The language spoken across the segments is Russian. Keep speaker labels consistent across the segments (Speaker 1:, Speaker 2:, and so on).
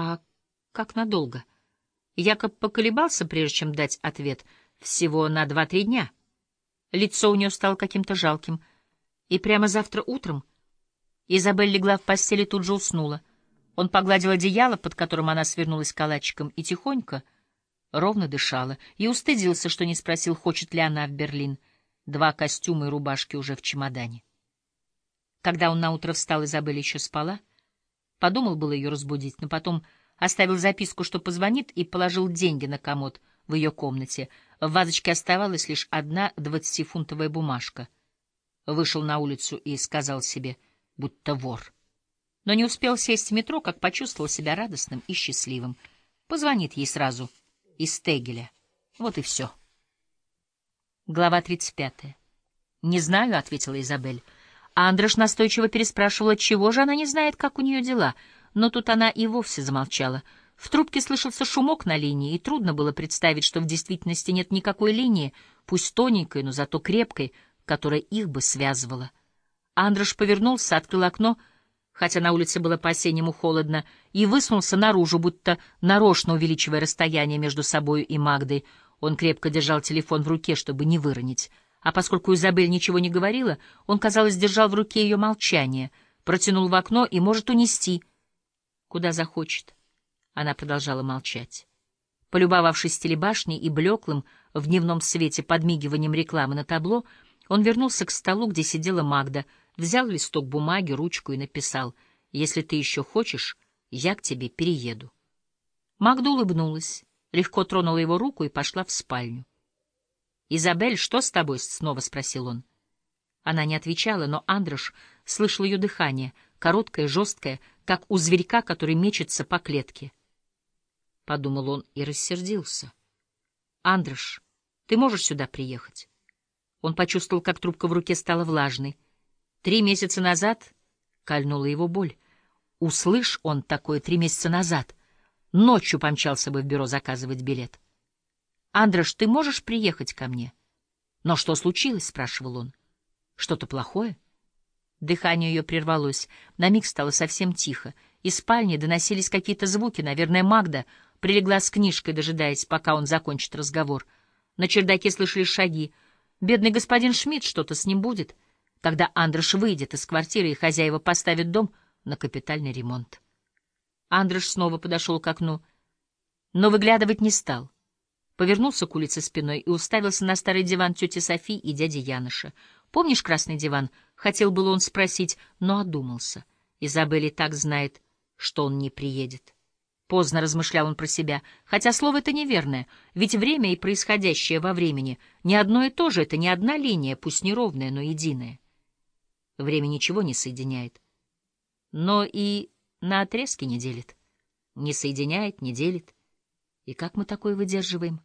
Speaker 1: А как надолго? Якоб поколебался, прежде чем дать ответ. Всего на два-три дня. Лицо у нее стало каким-то жалким. И прямо завтра утром Изабель легла в постели тут же уснула. Он погладил одеяло, под которым она свернулась калачиком, и тихонько, ровно дышала, и устыдился, что не спросил, хочет ли она в Берлин. Два костюма и рубашки уже в чемодане. Когда он наутро встал, Изабель еще спала. Подумал было ее разбудить, но потом оставил записку, что позвонит, и положил деньги на комод в ее комнате. В вазочке оставалась лишь одна двадцатифунтовая бумажка. Вышел на улицу и сказал себе, будто вор. Но не успел сесть в метро, как почувствовал себя радостным и счастливым. Позвонит ей сразу из Стегеля. Вот и все. Глава тридцать пятая. «Не знаю», — ответила Изабель. Андрош настойчиво переспрашивала, чего же она не знает, как у нее дела. Но тут она и вовсе замолчала. В трубке слышался шумок на линии, и трудно было представить, что в действительности нет никакой линии, пусть тоненькой, но зато крепкой, которая их бы связывала. Андрош повернулся, открыл окно, хотя на улице было по-осеннему холодно, и высунулся наружу, будто нарочно увеличивая расстояние между собою и Магдой. Он крепко держал телефон в руке, чтобы не выронить. А поскольку Изабель ничего не говорила, он, казалось, держал в руке ее молчание, протянул в окно и может унести, куда захочет. Она продолжала молчать. Полюбовавшись телебашней и блеклым в дневном свете подмигиванием рекламы на табло, он вернулся к столу, где сидела Магда, взял листок бумаги, ручку и написал «Если ты еще хочешь, я к тебе перееду». Магда улыбнулась, легко тронула его руку и пошла в спальню. «Изабель, что с тобой?» — снова спросил он. Она не отвечала, но Андрош слышал ее дыхание, короткое, жесткое, как у зверька, который мечется по клетке. Подумал он и рассердился. «Андрош, ты можешь сюда приехать?» Он почувствовал, как трубка в руке стала влажной. Три месяца назад кольнула его боль. Услышь он такое три месяца назад. Ночью помчался бы в бюро заказывать билет. Андрош, ты можешь приехать ко мне? Но что случилось? спрашивал он. Что-то плохое? Дыхание ее прервалось. На миг стало совсем тихо. Из спальни доносились какие-то звуки. Наверное, Магда прилегла с книжкой, дожидаясь, пока он закончит разговор. На чердаке слышались шаги. Бедный господин Шмидт, что-то с ним будет. Когда Андрош выйдет из квартиры, и хозяева поставят дом на капитальный ремонт. Андрош снова подошел к окну, но выглядывать не стал повернулся к улице спиной и уставился на старый диван тети Софи и дяди Яныша. «Помнишь красный диван?» — хотел было он спросить, но одумался. Изабель и так знает, что он не приедет. Поздно размышлял он про себя, хотя слово это неверное, ведь время и происходящее во времени не одно и то же, это не одна линия, пусть неровная, но единая. Время ничего не соединяет, но и на отрезки не делит. Не соединяет, не делит. И как мы такое выдерживаем?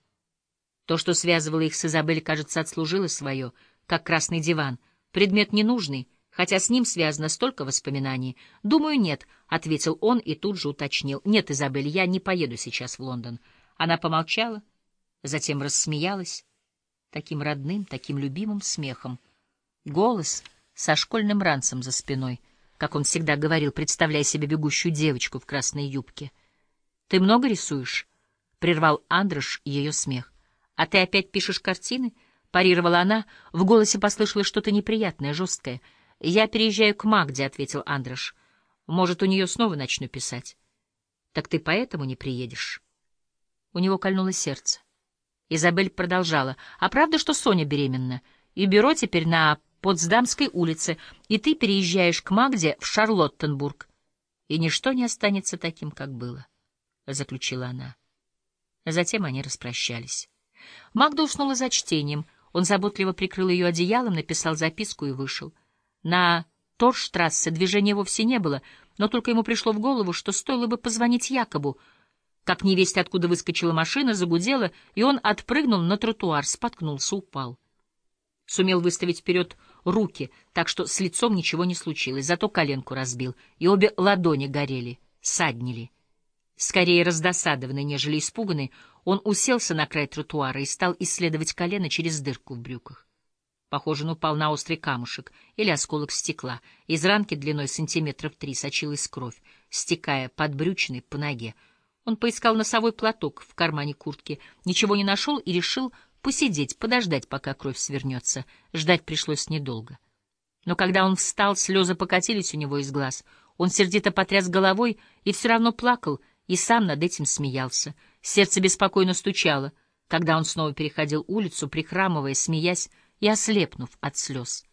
Speaker 1: То, что связывало их с Изабель, кажется, отслужило свое, как красный диван. Предмет ненужный, хотя с ним связано столько воспоминаний. «Думаю, нет», — ответил он и тут же уточнил. «Нет, Изабель, я не поеду сейчас в Лондон». Она помолчала, затем рассмеялась, таким родным, таким любимым смехом. Голос со школьным ранцем за спиной, как он всегда говорил, представляя себе бегущую девочку в красной юбке. «Ты много рисуешь?» — прервал Андрош ее смех. «А ты опять пишешь картины?» — парировала она. В голосе послышалось что-то неприятное, жесткое. «Я переезжаю к Магде», — ответил Андрош. «Может, у нее снова начну писать». «Так ты поэтому не приедешь?» У него кольнуло сердце. Изабель продолжала. «А правда, что Соня беременна? И бюро теперь на Потсдамской улице, и ты переезжаешь к Магде в Шарлоттенбург. И ничто не останется таким, как было», — заключила она. Затем они распрощались. Магда уснула за чтением. Он заботливо прикрыл ее одеялом, написал записку и вышел. На Торштрассе движения вовсе не было, но только ему пришло в голову, что стоило бы позвонить Якобу. Как невесть откуда выскочила машина, загудела, и он отпрыгнул на тротуар, споткнулся, упал. Сумел выставить вперед руки, так что с лицом ничего не случилось, зато коленку разбил, и обе ладони горели, саднили. Скорее раздосадованный, нежели испуганный, он уселся на край тротуара и стал исследовать колено через дырку в брюках. Похоже, он упал на острый камушек или осколок стекла. Из ранки длиной сантиметров три сочилась кровь. стекая под брючиной по ноге. Он поискал носовой платок в кармане куртки, ничего не нашел и решил посидеть, подождать, пока кровь свернется. Ждать пришлось недолго. Но когда он встал, слезы покатились у него из глаз. Он сердито потряс головой и все равно плакал, и сам над этим смеялся. Сердце беспокойно стучало, когда он снова переходил улицу, прихрамывая, смеясь и ослепнув от слез.